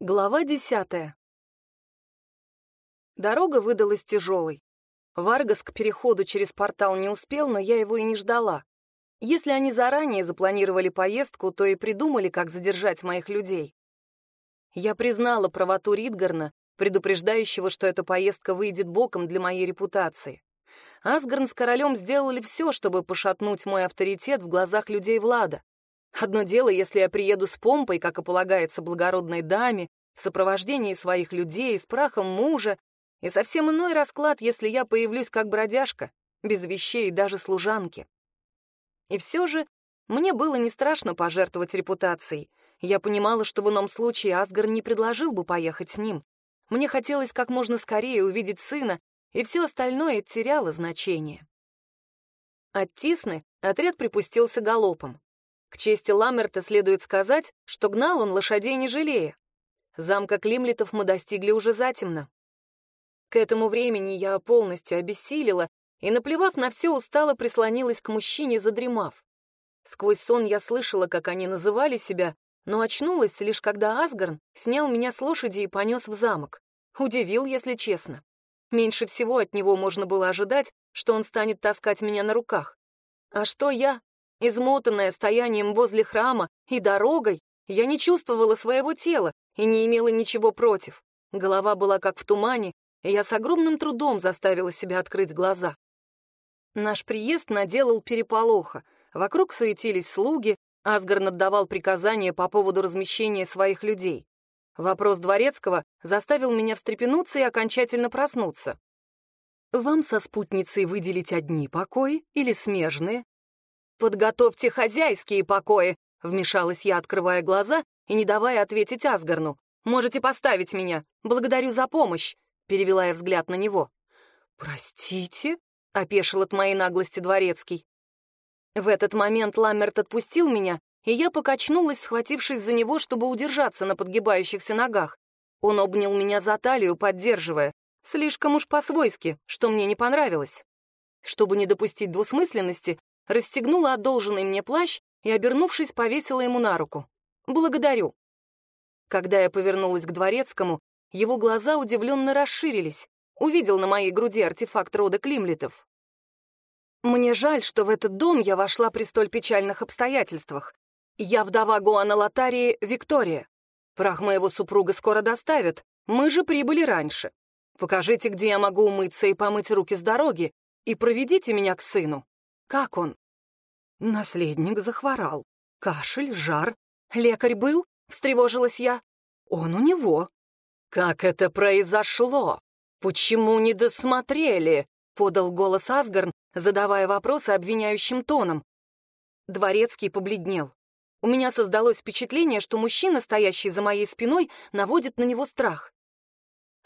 Глава десятая. Дорога выдалась тяжелой. Варгас к переходу через портал не успел, но я его и не ждала. Если они заранее запланировали поездку, то и придумали, как задержать моих людей. Я признала правоту Ридгарна, предупреждающего, что эта поездка выйдет боком для моей репутации. Асгарн с королем сделали все, чтобы пошатнуть мой авторитет в глазах людей Влада. Одно дело, если я приеду с помпой, как и полагается благородной даме, в сопровождении своих людей, с прахом мужа, и совсем иной расклад, если я появлюсь как бродяжка, без вещей и даже служанки. И все же мне было не страшно пожертвовать репутацией. Я понимала, что в ином случае Асгар не предложил бы поехать с ним. Мне хотелось как можно скорее увидеть сына, и все остальное теряло значение. От Тисны отряд припустился галопом. К чести Ламерта следует сказать, что гнал он лошадей не жалея. Замка Климлетов мы достигли уже затемно. К этому времени я полностью обессилила и, наплевав на все, устало прислонилась к мужчине, задремав. Сквозь сон я слышала, как они называли себя, но очнулась лишь когда Асгарн снял меня с лошади и понес в замок. Удивил, если честно. Меньше всего от него можно было ожидать, что он станет таскать меня на руках. А что я? Измотанная стоянием возле храма и дорогой, я не чувствовала своего тела и не имела ничего против. Голова была как в тумане, и я с огромным трудом заставила себя открыть глаза. Наш приезд наделал переполоха. Вокруг суетились слуги, Асгарн отдавал приказания по поводу размещения своих людей. Вопрос дворецкого заставил меня встрепенуться и окончательно проснуться. «Вам со спутницей выделить одни покои или смежные?» «Подготовьте хозяйские покои», — вмешалась я, открывая глаза и не давая ответить Асгарну. «Можете поставить меня. Благодарю за помощь», — перевела я взгляд на него. «Простите?» — опешил от моей наглости дворецкий. В этот момент Ламмерт отпустил меня, и я покачнулась, схватившись за него, чтобы удержаться на подгибающихся ногах. Он обнял меня за талию, поддерживая. Слишком уж по-свойски, что мне не понравилось. Чтобы не допустить двусмысленности, расстегнула одолженный мне плащ и, обернувшись, повесила ему на руку. «Благодарю». Когда я повернулась к дворецкому, его глаза удивленно расширились. Увидел на моей груди артефакт рода Климлетов. Мне жаль, что в этот дом я вошла при столь печальных обстоятельствах. Я вдова Гуана Латарии Виктория. Прах моего супруга скоро доставят, мы же прибыли раньше. Покажите, где я могу умыться и помыть руки с дороги, и проведите меня к сыну. Как он? Наследник захворал. Кашель, жар. Лекарь был? Встревожилась я. Он у него. Как это произошло? Почему не досмотрели? Подал голос Асгарн, задавая вопросы обвиняющим тоном. Дворецкий побледнел. У меня создалось впечатление, что мужчина, стоящий за моей спиной, наводит на него страх.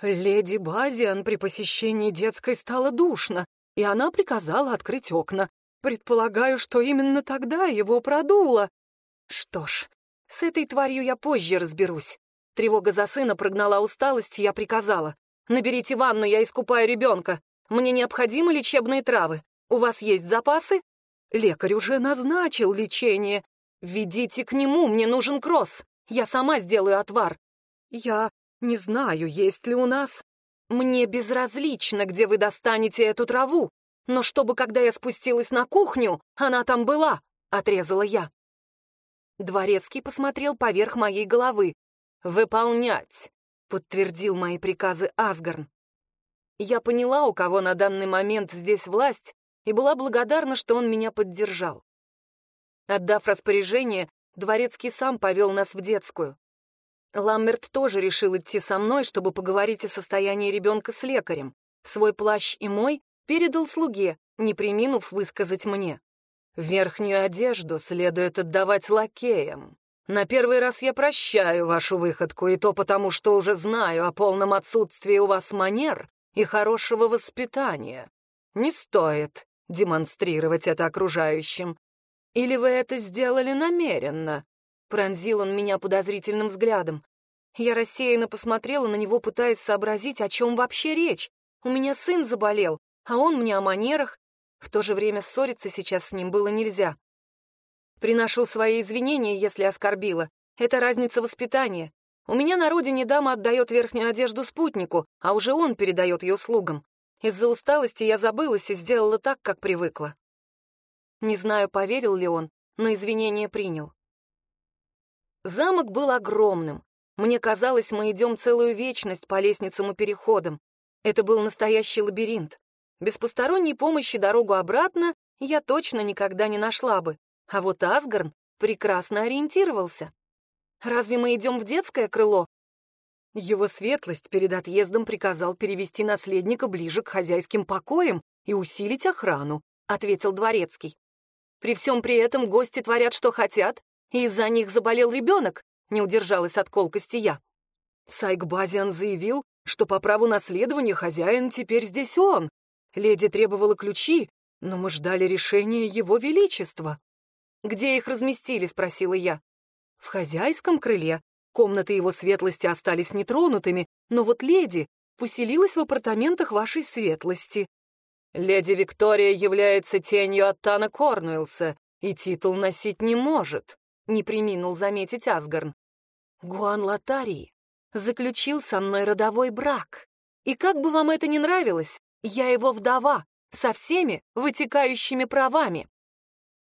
Леди Базиан при посещении детской стало душно, и она приказала открыть окна. Предполагаю, что именно тогда его продуло. Что ж, с этой тварью я позже разберусь. Тревога за сына прогнала усталость, я приказала. «Наберите ванну, я искупаю ребенка. Мне необходимы лечебные травы. У вас есть запасы?» «Лекарь уже назначил лечение. Ведите к нему, мне нужен кросс. Я сама сделаю отвар». «Я не знаю, есть ли у нас...» «Мне безразлично, где вы достанете эту траву. Но чтобы, когда я спустилась на кухню, она там была, — отрезала я. Дворецкий посмотрел поверх моей головы. «Выполнять!» — подтвердил мои приказы Асгарн. Я поняла, у кого на данный момент здесь власть, и была благодарна, что он меня поддержал. Отдав распоряжение, Дворецкий сам повел нас в детскую. Ламмерт тоже решил идти со мной, чтобы поговорить о состоянии ребенка с лекарем. Свой плащ и мой передал слуге, не приминув высказать мне. Верхнюю одежду следует отдавать лакеям. На первый раз я прощаю вашу выходку, и то потому, что уже знаю о полном отсутствии у вас манер и хорошего воспитания. Не стоит демонстрировать это окружающим. Или вы это сделали намеренно?» Пронзил он меня подозрительным взглядом. Я рассеянно посмотрела на него, пытаясь сообразить, о чем вообще речь. У меня сын заболел, а он мне о манерах. В то же время ссориться сейчас с ним было нельзя. Приношу свои извинения, если оскорбила. Это разница воспитания. У меня на родине дама отдает верхнюю одежду спутнику, а уже он передает ее слугам. Из-за усталости я забылась и сделала так, как привыкла. Не знаю, поверил ли он, но извинения принял. Замок был огромным. Мне казалось, мы идем целую вечность по лестницам и переходам. Это был настоящий лабиринт. Без посторонней помощи дорогу обратно я точно никогда не нашла бы. А вот Асгарн прекрасно ориентировался. Разве мы идем в детское крыло? Его светлость перед отъездом приказал перевести наследника ближе к хозяйским покоям и усилить охрану, ответил дворецкий. При всем при этом гости творят, что хотят, и из-за них заболел ребенок, не удержалась от колкости я. Сайк Базиан заявил, что по праву наследования хозяин теперь здесь он. Леди требовала ключи, но мы ждали решения его величества. «Где их разместили?» — спросила я. «В хозяйском крыле. Комнаты его светлости остались нетронутыми, но вот леди поселилась в апартаментах вашей светлости». «Леди Виктория является тенью от Тана Корнуэлса и титул носить не может», — не приминул заметить Асгарн. «Гуан Латарии заключил со мной родовой брак. И как бы вам это ни нравилось, я его вдова, со всеми вытекающими правами.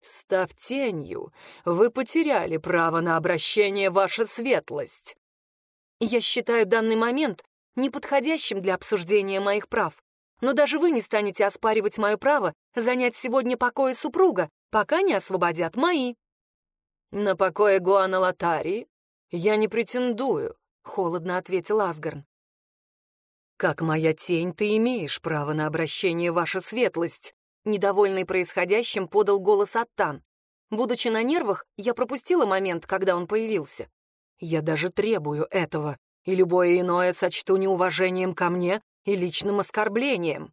Став тенью, вы потеряли право на обращение, ваша светлость. Я считаю данный момент неподходящим для обсуждения моих прав. Но даже вы не станете оспаривать мое право занять сегодня покои супруга, пока не освободят мои. На покое Гуана Латарии я не претендую, холодно ответил Асгарн. «Как моя тень, ты имеешь право на обращение, ваша светлость!» Недовольный происходящим подал голос Аттан. Будучи на нервах, я пропустила момент, когда он появился. «Я даже требую этого, и любое иное сочту неуважением ко мне и личным оскорблением».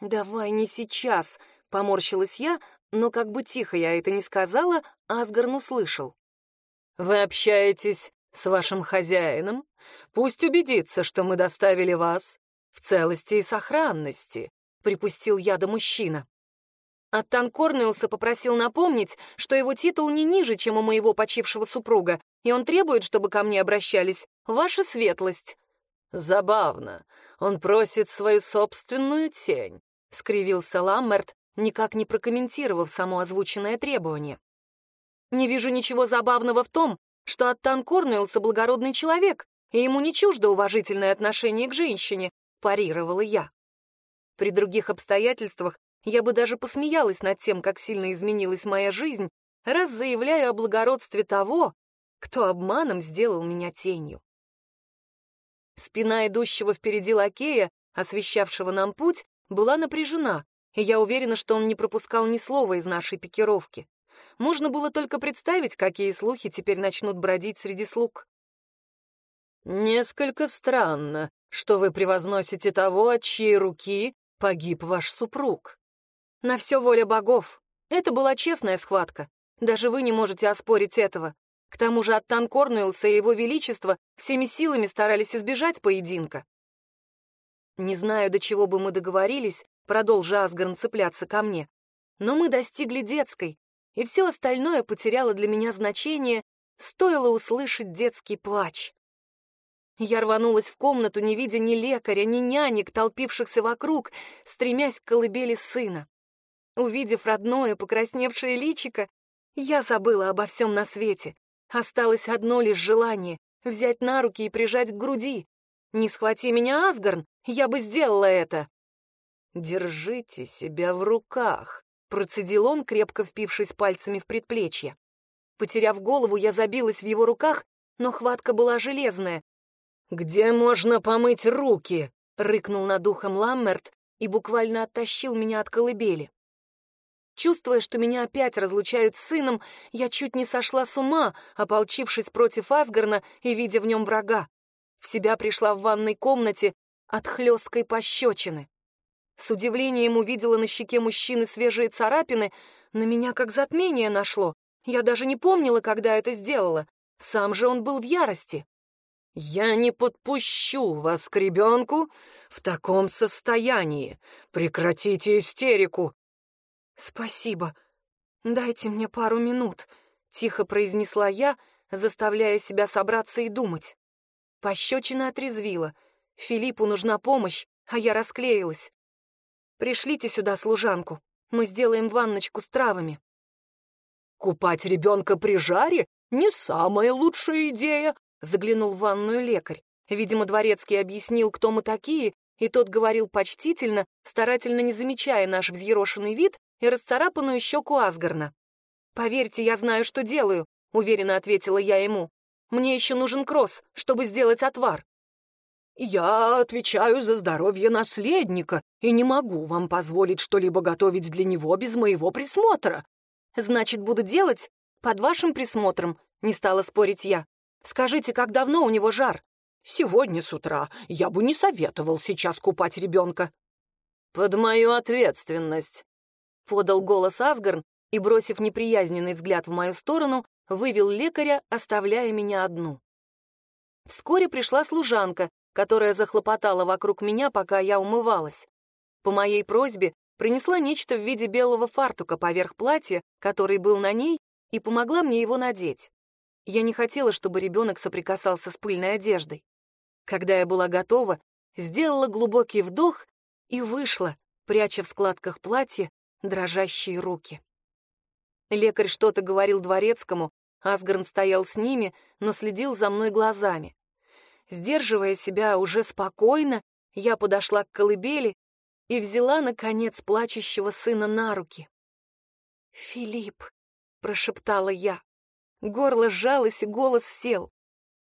«Давай не сейчас», — поморщилась я, но как бы тихо я это не сказала, Асгарн услышал. «Вы общаетесь с вашим хозяином? Пусть убедится, что мы доставили вас в целости и сохранности», — припустил я до мужчина. Аттан Корнелса попросил напомнить, что его титул не ниже, чем у моего почившего супруга, и он требует, чтобы ко мне обращались «Ваша светлость». «Забавно. Он просит свою собственную тень», — скривился Ламмерт, никак не прокомментировав само озвученное требование. «Не вижу ничего забавного в том, что Аттан Корнуэлса благородный человек, и ему не чуждо уважительное отношение к женщине, парировала я. При других обстоятельствах я бы даже посмеялась над тем, как сильно изменилась моя жизнь, раз заявляю о благородстве того, кто обманом сделал меня тенью. Спина идущего впереди лакея, освещавшего нам путь, была напряжена, и я уверена, что он не пропускал ни слова из нашей пикировки. Можно было только представить, какие слухи теперь начнут бродить среди слуг. «Несколько странно, что вы превозносите того, от чьей руки погиб ваш супруг. На все воля богов. Это была честная схватка. Даже вы не можете оспорить этого. К тому же Аттан Корнуэлса и его величество всеми силами старались избежать поединка. Не знаю, до чего бы мы договорились, продолжа Асгарн цепляться ко мне, но мы достигли детской, и все остальное потеряло для меня значение, стоило услышать детский плач. Я рванулась в комнату, не видя ни лекаря, ни нянек, толпившихся вокруг, стремясь к колыбели сына. Увидев родное, покрасневшее личико, я забыла обо всем на свете. Осталось одно лишь желание — взять на руки и прижать к груди. Не схвати меня, Асгарн, я бы сделала это. «Держите себя в руках», Процедил он, крепко впившись пальцами в предплечье. Потеряв голову, я забилась в его руках, но хватка была железная. «Где можно помыть руки?» — рыкнул над ухом Ламмерт и буквально оттащил меня от колыбели. Чувствуя, что меня опять разлучают с сыном, я чуть не сошла с ума, ополчившись против Асгарна и видя в нем врага. В себя пришла в ванной комнате от хлесткой пощечины. С удивлением увидела на щеке мужчины свежие царапины, на меня как затмение нашло. Я даже не помнила, когда это сделала. Сам же он был в ярости. «Я не подпущу вас к ребенку в таком состоянии. Прекратите истерику!» «Спасибо. Дайте мне пару минут», — тихо произнесла я, заставляя себя собраться и думать. Пощечина отрезвила. Филиппу нужна помощь, а я расклеилась. «Пришлите сюда служанку. Мы сделаем ванночку с травами». «Купать ребенка при жаре — не самая лучшая идея», — заглянул в ванную лекарь. Видимо, дворецкий объяснил, кто мы такие, и тот говорил почтительно, старательно не замечая наш взъерошенный вид и расцарапанную щеку Асгарна. «Поверьте, я знаю, что делаю», — уверенно ответила я ему. «Мне еще нужен кросс, чтобы сделать отвар». «Я отвечаю за здоровье наследника и не могу вам позволить что-либо готовить для него без моего присмотра». «Значит, буду делать под вашим присмотром», — не стала спорить я. «Скажите, как давно у него жар?» Сегодня с утра я бы не советовал сейчас купать ребенка». «Под мою ответственность», — подал голос Асгарн и, бросив неприязненный взгляд в мою сторону, вывел лекаря, оставляя меня одну. Вскоре пришла служанка, которая захлопотала вокруг меня, пока я умывалась. По моей просьбе принесла нечто в виде белого фартука поверх платья, который был на ней, и помогла мне его надеть. Я не хотела, чтобы ребенок соприкасался с пыльной одеждой. Когда я была готова, сделала глубокий вдох и вышла, пряча в складках платья дрожащие руки. Лекарь что-то говорил дворецкому, Асгарн стоял с ними, но следил за мной глазами. Сдерживая себя уже спокойно, я подошла к колыбели и взяла, наконец, плачущего сына на руки. «Филипп», — прошептала я. Горло сжалось, и голос сел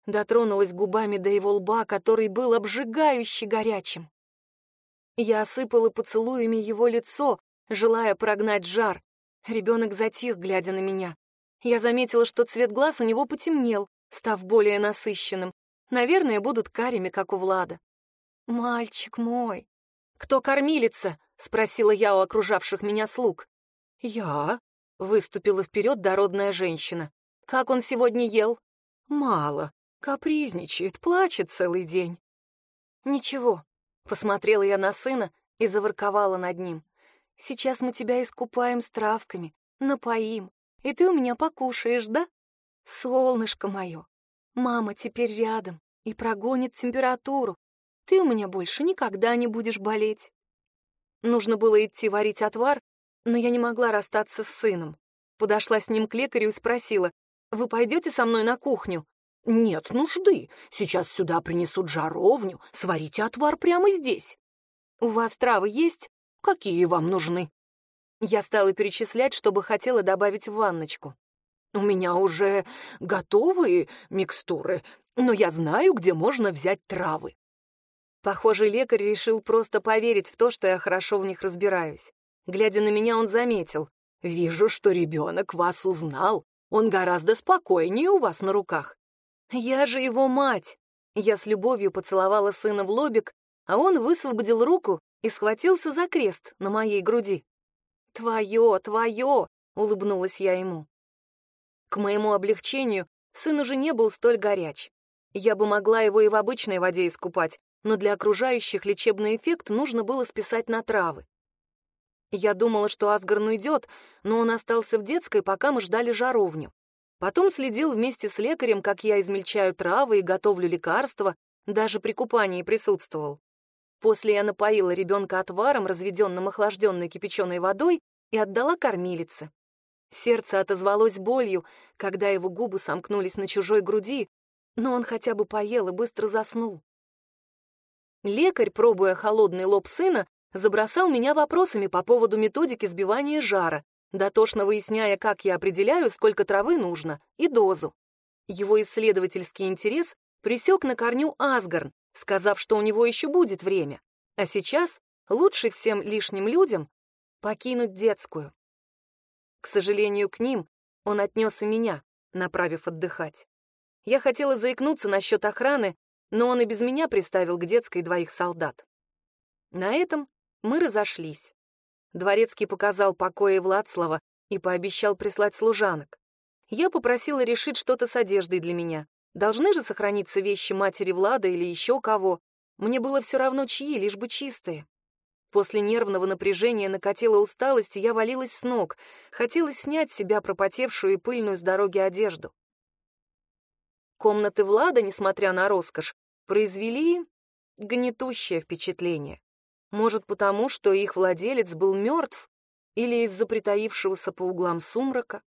дотронулась губами до его лба, который был обжигающе горячим. Я осыпала поцелуями его лицо, желая прогнать жар. Ребенок затих, глядя на меня. Я заметила, что цвет глаз у него потемнел, став более насыщенным. Наверное, будут карими, как у Влада. «Мальчик мой!» «Кто кормилица?» — спросила я у окружавших меня слуг. «Я?» — выступила вперед дородная женщина. «Как он сегодня ел?» «Мало. Капризничает, плачет целый день. Ничего, посмотрела я на сына и заворковала над ним. Сейчас мы тебя искупаем с травками, напоим, и ты у меня покушаешь, да? Солнышко мое, мама теперь рядом и прогонит температуру. Ты у меня больше никогда не будешь болеть. Нужно было идти варить отвар, но я не могла расстаться с сыном. Подошла с ним к лекарю и спросила, «Вы пойдете со мной на кухню?» «Нет нужды. Сейчас сюда принесут жаровню. Сварите отвар прямо здесь». «У вас травы есть? Какие вам нужны?» Я стала перечислять, чтобы хотела добавить в ванночку. «У меня уже готовые микстуры, но я знаю, где можно взять травы». Похоже, лекарь решил просто поверить в то, что я хорошо в них разбираюсь. Глядя на меня, он заметил. «Вижу, что ребенок вас узнал. Он гораздо спокойнее у вас на руках. Я же его мать. Я с любовью поцеловала сына в лобик, а он высвободил руку и схватился за крест на моей груди. «Твое, твое!» — улыбнулась я ему. К моему облегчению сын уже не был столь горяч. Я бы могла его и в обычной воде искупать, но для окружающих лечебный эффект нужно было списать на травы. Я думала, что Асгарн уйдет, но он остался в детской, пока мы ждали жаровню. Потом следил вместе с лекарем, как я измельчаю травы и готовлю лекарства, даже при купании присутствовал. После я напоила ребенка отваром, разведенным охлажденной кипяченой водой, и отдала кормилице. Сердце отозвалось болью, когда его губы сомкнулись на чужой груди, но он хотя бы поел и быстро заснул. Лекарь, пробуя холодный лоб сына, забросал меня вопросами по поводу методики сбивания жара, дотошно выясняя, как я определяю, сколько травы нужно, и дозу. Его исследовательский интерес присек на корню Асгарн, сказав, что у него еще будет время. А сейчас лучше всем лишним людям покинуть детскую. К сожалению, к ним он отнес и меня, направив отдыхать. Я хотела заикнуться насчет охраны, но он и без меня приставил к детской двоих солдат. На этом мы разошлись. Дворецкий показал покои Владслава и пообещал прислать служанок. Я попросила решить что-то с одеждой для меня. Должны же сохраниться вещи матери Влада или еще кого. Мне было все равно чьи, лишь бы чистые. После нервного напряжения накатила усталость, и я валилась с ног. Хотелось снять с себя пропотевшую и пыльную с дороги одежду. Комнаты Влада, несмотря на роскошь, произвели гнетущее впечатление. Может, потому, что их владелец был мертв, или из-за притаившегося по углам сумрака.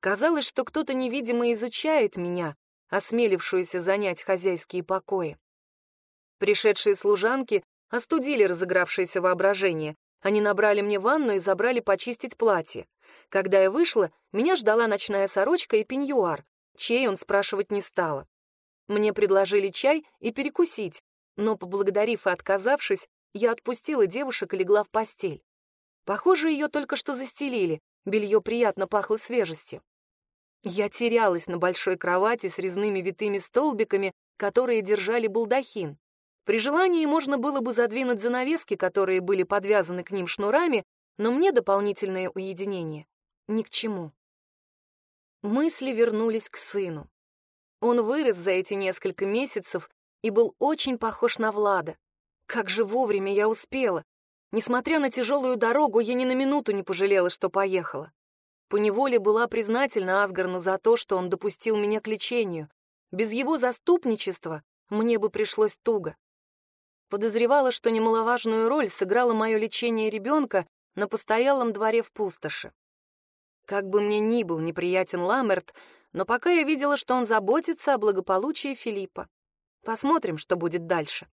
Казалось, что кто-то невидимо изучает меня, осмелившуюся занять хозяйские покои. Пришедшие служанки остудили разыгравшееся воображение. Они набрали мне ванну и забрали почистить платье. Когда я вышла, меня ждала ночная сорочка и пеньюар, чей он спрашивать не стала. Мне предложили чай и перекусить, но, поблагодарив и отказавшись, я отпустила девушек и легла в постель. Похоже, ее только что застелили, белье приятно пахло свежестью. Я терялась на большой кровати с резными витыми столбиками, которые держали балдахин. При желании можно было бы задвинуть занавески, которые были подвязаны к ним шнурами, но мне дополнительное уединение ни к чему. Мысли вернулись к сыну. Он вырос за эти несколько месяцев и был очень похож на Влада. Как же вовремя я успела. Несмотря на тяжелую дорогу, я ни на минуту не пожалела, что поехала. Поневоле была признательна Асгарну за то, что он допустил меня к лечению. Без его заступничества мне бы пришлось туго. Подозревала, что немаловажную роль сыграло мое лечение ребенка на постоялом дворе в пустоши. Как бы мне ни был неприятен Ламерт, но пока я видела, что он заботится о благополучии Филиппа. Посмотрим, что будет дальше.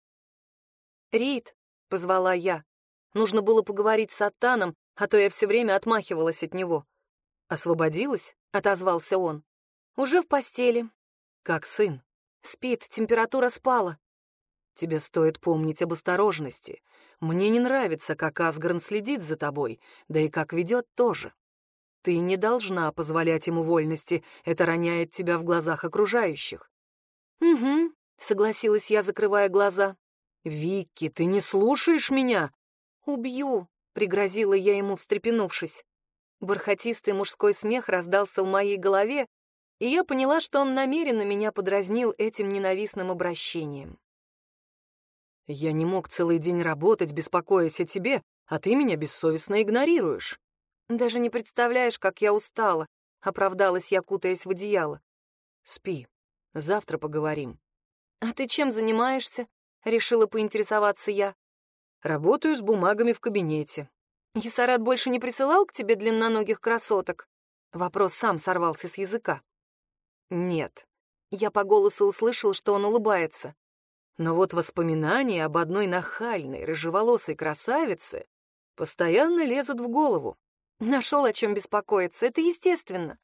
«Рид», — позвала я. Нужно было поговорить с Аттаном, а то я все время отмахивалась от него. «Освободилась?» — отозвался он. «Уже в постели». «Как сын?» «Спит, температура спала». «Тебе стоит помнить об осторожности. Мне не нравится, как Асгарн следит за тобой, да и как ведет тоже. Ты не должна позволять ему вольности, это роняет тебя в глазах окружающих. Угу, согласилась я, закрывая глаза. Вики, ты не слушаешь меня? Убью, пригрозила я ему, встрепенувшись. Бархатистый мужской смех раздался в моей голове, и я поняла, что он намеренно меня подразнил этим ненавистным обращением. «Я не мог целый день работать, беспокоясь о тебе, а ты меня бессовестно игнорируешь. «Даже не представляешь, как я устала», — оправдалась я, кутаясь в одеяло. «Спи. Завтра поговорим». «А ты чем занимаешься?» — решила поинтересоваться я. «Работаю с бумагами в кабинете». «Ясарат больше не присылал к тебе длинноногих красоток?» Вопрос сам сорвался с языка. «Нет». Я по голосу услышал, что он улыбается. Но вот воспоминания об одной нахальной, рыжеволосой красавице постоянно лезут в голову. Нашел о чем беспокоиться, это естественно.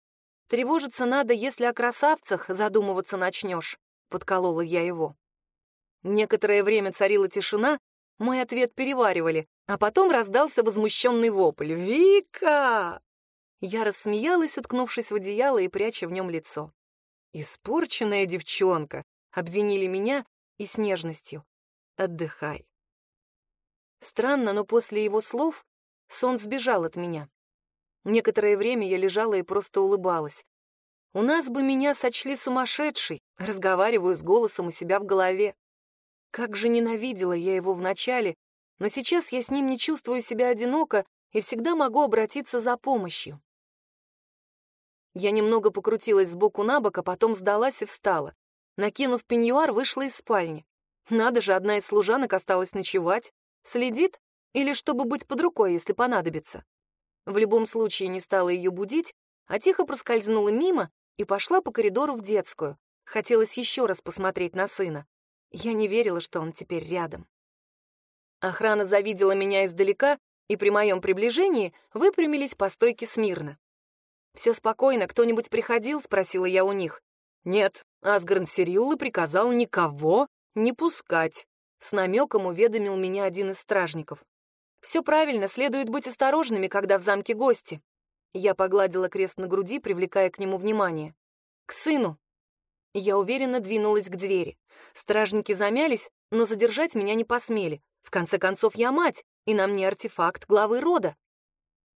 Тревожиться надо, если о красавцах задумываться начнешь, подколола я его. Некоторое время царила тишина, мой ответ переваривали, а потом раздался возмущенный вопль. «Вика!» Я рассмеялась, уткнувшись в одеяло и пряча в нем лицо. «Испорченная девчонка!» — обвинили меня и с нежностью. «Отдыхай». Странно, но после его слов сон сбежал от меня. Некоторое время я лежала и просто улыбалась. У нас бы меня сочли сумасшедшей, разговариваю с голосом у себя в голове. Как же ненавидела я его вначале, но сейчас я с ним не чувствую себя одиноко и всегда могу обратиться за помощью. Я немного покрутилась сбоку на бок, а потом сдалась и встала. Накинув пеньюар, вышла из спальни. Надо же, одна из служанок осталась ночевать. Следит? Или чтобы быть под рукой, если понадобится? В любом случае не стала ее будить, а тихо проскользнула мимо и пошла по коридору в детскую. Хотелось еще раз посмотреть на сына. Я не верила, что он теперь рядом. Охрана завидела меня издалека, и при моем приближении выпрямились по стойке смирно. «Все спокойно, кто-нибудь приходил?» — спросила я у них. «Нет, Асгарн Сириллы приказал никого не пускать», — с намеком уведомил меня один из стражников. Все правильно, следует быть осторожными, когда в замке гости. Я погладила крест на груди, привлекая к нему внимание. К сыну. Я уверенно двинулась к двери. Стражники замялись, но задержать меня не посмели. В конце концов, я мать, и на мне артефакт главы рода.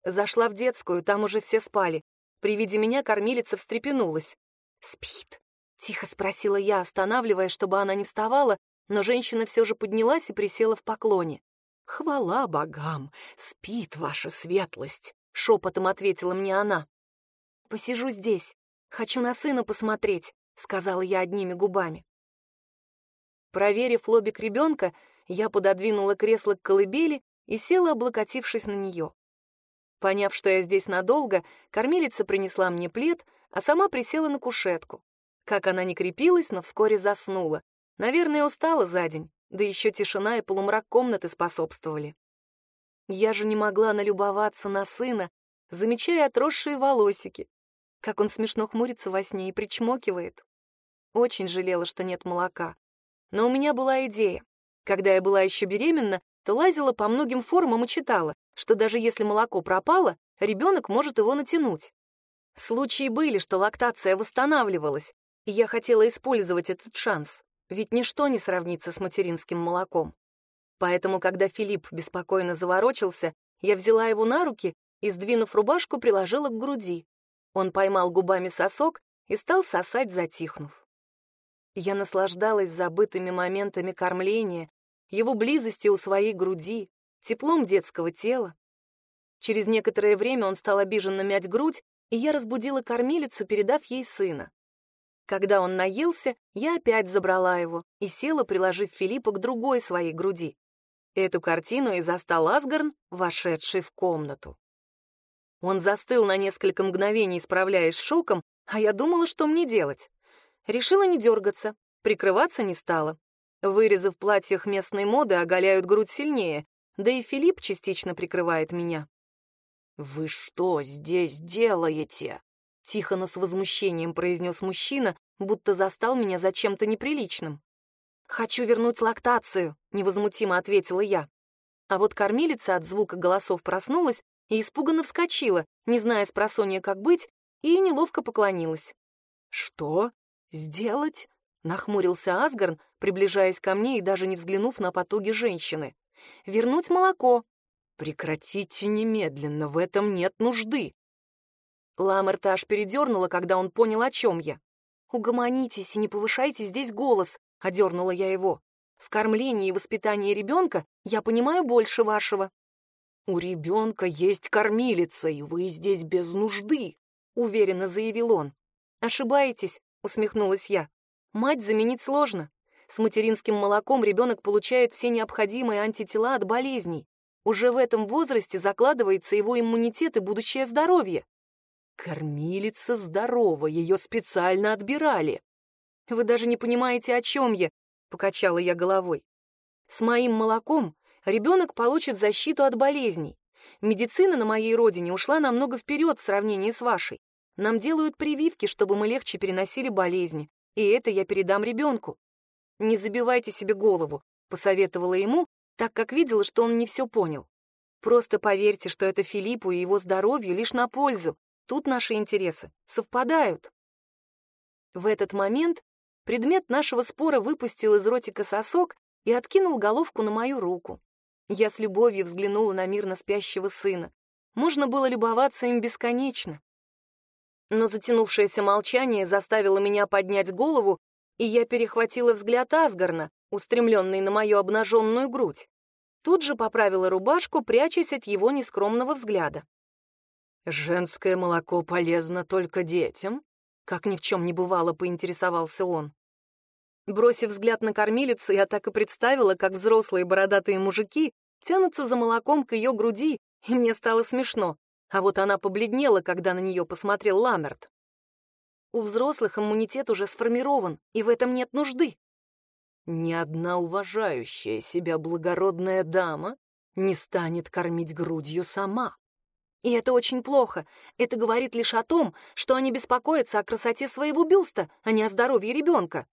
Зашла в детскую, там уже все спали. При виде меня кормилица встрепенулась. «Спит?» — тихо спросила я, останавливая, чтобы она не вставала, но женщина все же поднялась и присела в поклоне. «Хвала богам! Спит ваша светлость!» — шепотом ответила мне она. «Посижу здесь. Хочу на сына посмотреть», — сказала я одними губами. Проверив лобик ребенка, я пододвинула кресло к колыбели и села, облокотившись на нее. Поняв, что я здесь надолго, кормилица принесла мне плед, а сама присела на кушетку. Как она не крепилась, но вскоре заснула. Наверное, устала за день, да еще тишина и полумрак комнаты способствовали. Я же не могла налюбоваться на сына, замечая отросшие волосики, как он смешно хмурится во сне и причмокивает. Очень жалела, что нет молока. Но у меня была идея. Когда я была еще беременна, то лазила по многим форумам и читала, что даже если молоко пропало, ребенок может его натянуть. Случаи были, что лактация восстанавливалась, и я хотела использовать этот шанс, ведь ничто не сравнится с материнским молоком. Поэтому, когда Филипп беспокойно заворочился, я взяла его на руки и, сдвинув рубашку, приложила к груди. Он поймал губами сосок и стал сосать, затихнув. Я наслаждалась забытыми моментами кормления, его близостью у своей груди, теплом детского тела. Через некоторое время он стал обиженно мять грудь, и я разбудила кормилицу, передав ей сына. Когда он наелся, я опять забрала его и села, приложив Филиппа к другой своей груди. Эту картину и застал Асгарн, вошедший в комнату. Он застыл на несколько мгновений, справляясь с шоком, а я думала, что мне делать. Решила не дергаться, прикрываться не стала. Вырезы в платьях местной моды оголяют грудь сильнее, да и Филипп частично прикрывает меня. «Вы что здесь делаете?» — тихо, но с возмущением произнес мужчина, будто застал меня за чем-то неприличным. «Хочу вернуть лактацию», — невозмутимо ответила я. А вот кормилица от звука голосов проснулась и испуганно вскочила, не зная с просонья, как быть, и неловко поклонилась. «Что? Сделать?» — нахмурился Асгарн, приближаясь ко мне и даже не взглянув на потуги женщины. «Вернуть молоко», Прекратите немедленно, в этом нет нужды. Ламерта аж передернула, когда он понял, о чем я. «Угомонитесь и не повышайте здесь голос», — одернула я его. «В кормлении и воспитании ребенка я понимаю больше вашего». «У ребенка есть кормилица, и вы здесь без нужды», — уверенно заявил он. «Ошибаетесь», — усмехнулась я. «Мать заменить сложно. С материнским молоком ребенок получает все необходимые антитела от болезней. Уже в этом возрасте закладывается его иммунитет и будущее здоровье. Кормилица здорова, ее специально отбирали. Вы даже не понимаете, о чем я, покачала я головой. С моим молоком ребенок получит защиту от болезней. Медицина на моей родине ушла намного вперед в сравнении с вашей. Нам делают прививки, чтобы мы легче переносили болезни, и это я передам ребенку. Не забивайте себе голову, посоветовала ему, так как видела, что он не все понял. Просто поверьте, что это Филиппу и его здоровью лишь на пользу. Тут наши интересы совпадают. В этот момент предмет нашего спора выпустил из ротика сосок и откинул головку на мою руку. Я с любовью взглянула на мирно спящего сына. Можно было любоваться им бесконечно. Но затянувшееся молчание заставило меня поднять голову, и я перехватила взгляд Асгарна, устремленный на мою обнаженную грудь. Тут же поправила рубашку, прячась от его нескромного взгляда. «Женское молоко полезно только детям?» Как ни в чем не бывало, поинтересовался он. Бросив взгляд на кормилицу, я так и представила, как взрослые бородатые мужики тянутся за молоком к ее груди, и мне стало смешно. А вот она побледнела, когда на нее посмотрел Ламерт. У взрослых иммунитет уже сформирован, и в этом нет нужды. Ни одна уважающая себя благородная дама не станет кормить грудью сама. И это очень плохо. Это говорит лишь о том, что они беспокоятся о красоте своего бюста, а не о здоровье ребенка.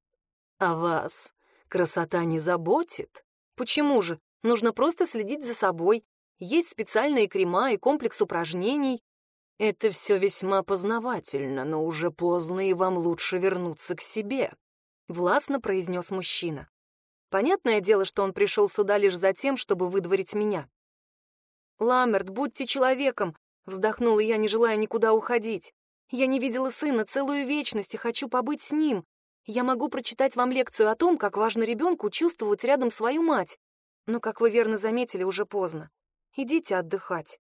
А вас красота не заботит? Почему же? Нужно просто следить за собой. Есть специальные крема и комплекс упражнений. Это все весьма познавательно, но уже поздно, и вам лучше вернуться к себе. — властно произнес мужчина. Понятное дело, что он пришел сюда лишь за тем, чтобы выдворить меня. «Ламерт, будьте человеком!» — вздохнула я, не желая никуда уходить. «Я не видела сына целую вечность и хочу побыть с ним. Я могу прочитать вам лекцию о том, как важно ребенку чувствовать рядом свою мать. Но, как вы верно заметили, уже поздно. Идите отдыхать».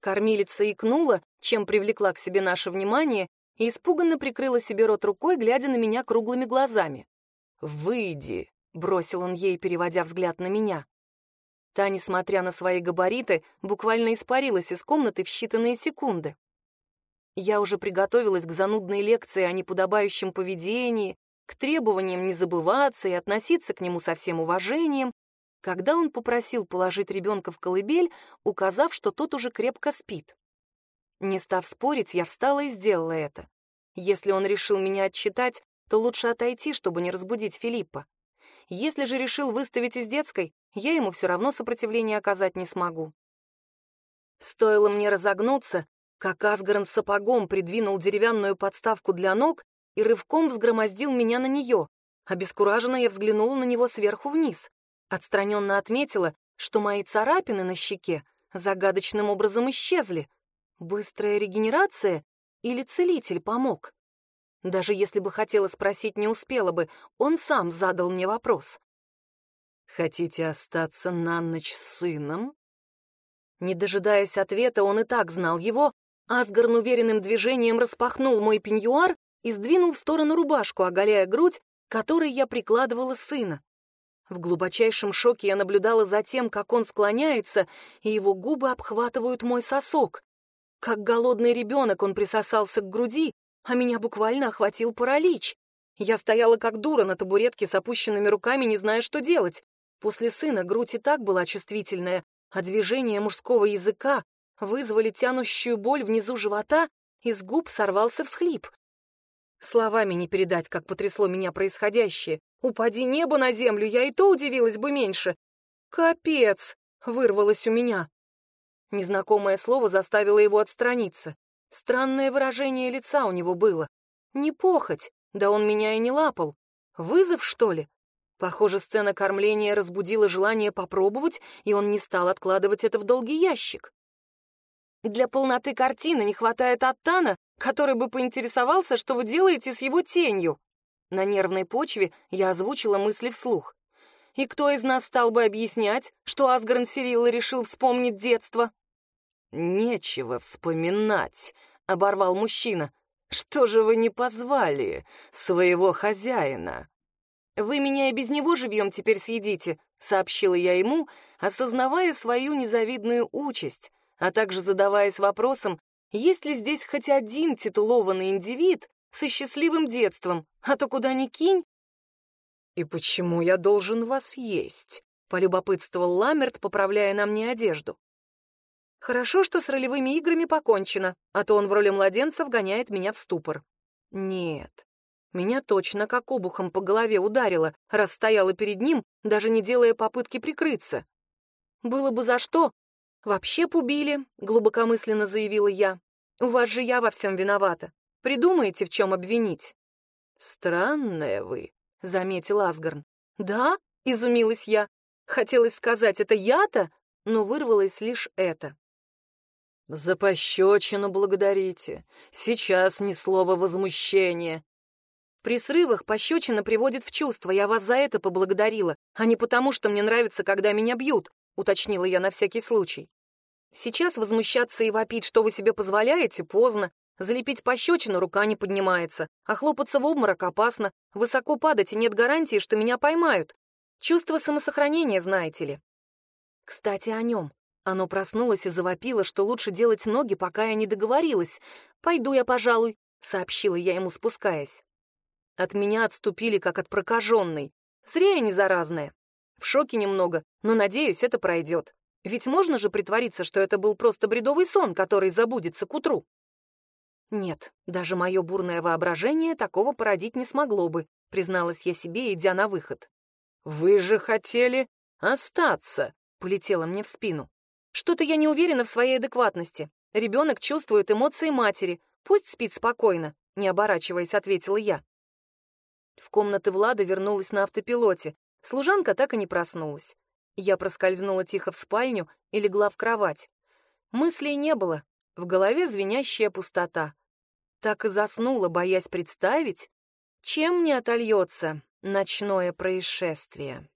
Кормилица икнула, чем привлекла к себе наше внимание, и испуганно прикрыла себе рот рукой, глядя на меня круглыми глазами. «Выйди!» бросил он ей, переводя взгляд на меня. Та, несмотря на свои габариты, буквально испарилась из комнаты в считанные секунды. Я уже приготовилась к занудной лекции о неподобающем поведении, к требованиям не забываться и относиться к нему со всем уважением, когда он попросил положить ребенка в колыбель, указав, что тот уже крепко спит. Не став спорить, я встала и сделала это. Если он решил меня отчитать, то лучше отойти, чтобы не разбудить Филиппа. Если же решил выставить из детской, я ему все равно сопротивления оказать не смогу. Стоило мне разогнуться, как Асгарн сапогом придвинул деревянную подставку для ног и рывком взгромоздил меня на нее. Обескураженно я взглянула на него сверху вниз. Отстраненно отметила, что мои царапины на щеке загадочным образом исчезли. Быстрая регенерация или целитель помог? Даже если бы хотела спросить, не успела бы, он сам задал мне вопрос. «Хотите остаться на ночь с сыном?» Не дожидаясь ответа, он и так знал его. Асгарн уверенным движением распахнул мой пеньюар и сдвинул в сторону рубашку, оголяя грудь, которой я прикладывала сына. В глубочайшем шоке я наблюдала за тем, как он склоняется, и его губы обхватывают мой сосок. Как голодный ребенок он присосался к груди, а меня буквально охватил паралич. Я стояла как дура на табуретке с опущенными руками, не зная, что делать. После сына грудь и так была чувствительная, а движения мужского языка вызвали тянущую боль внизу живота, и с губ сорвался всхлип. Словами не передать, как потрясло меня происходящее. Упади небо на землю, я и то удивилась бы меньше. «Капец!» — вырвалось у меня. Незнакомое слово заставило его отстраниться. Странное выражение лица у него было. Не похоть, да он меня и не лапал. Вызов, что ли? Похоже, сцена кормления разбудила желание попробовать, и он не стал откладывать это в долгий ящик. Для полноты картины не хватает Аттана, который бы поинтересовался, что вы делаете с его тенью. На нервной почве я озвучила мысли вслух. И кто из нас стал бы объяснять, что Асгарн Сирилла решил вспомнить детство? «Нечего вспоминать», — оборвал мужчина. «Что же вы не позвали своего хозяина?» «Вы меня и без него живьем теперь съедите», — сообщила я ему, осознавая свою незавидную участь, а также задаваясь вопросом, есть ли здесь хоть один титулованный индивид со счастливым детством, а то куда ни кинь. «И почему я должен вас есть?» — полюбопытствовал Ламерт, поправляя на мне одежду. Хорошо, что с ролевыми играми покончено, а то он в роли младенца вгоняет меня в ступор. Нет, меня точно как обухом по голове ударило, раз стояла перед ним, даже не делая попытки прикрыться. Было бы за что. Вообще пубили, глубокомысленно заявила я. У вас же я во всем виновата. Придумаете, в чем обвинить. Странная вы, заметил Асгарн. Да, изумилась я. Хотелось сказать, это я-то, но вырвалось лишь это. «За пощечину благодарите. Сейчас ни слова возмущения». При срывах пощечина приводит в чувство. Я вас за это поблагодарила, а не потому, что мне нравится, когда меня бьют, уточнила я на всякий случай. Сейчас возмущаться и вопить, что вы себе позволяете, поздно. Залепить пощечину рука не поднимается, а хлопаться в обморок опасно, высоко падать и нет гарантии, что меня поймают. Чувство самосохранения, знаете ли. Кстати, о нем. Оно проснулось и завопило, что лучше делать ноги, пока я не договорилась. «Пойду я, пожалуй», — сообщила я ему, спускаясь. От меня отступили, как от прокаженной. Зря я не заразная. В шоке немного, но, надеюсь, это пройдет. Ведь можно же притвориться, что это был просто бредовый сон, который забудется к утру. Нет, даже мое бурное воображение такого породить не смогло бы, призналась я себе, идя на выход. «Вы же хотели остаться», — полетело мне в спину. Что-то я не уверена в своей адекватности. Ребенок чувствует эмоции матери. Пусть спит спокойно, не оборачиваясь, ответила я. В комнаты Влада вернулась на автопилоте. Служанка так и не проснулась. Я проскользнула тихо в спальню и легла в кровать. Мыслей не было, в голове звенящая пустота. Так и заснула, боясь представить, чем мне отольется ночное происшествие.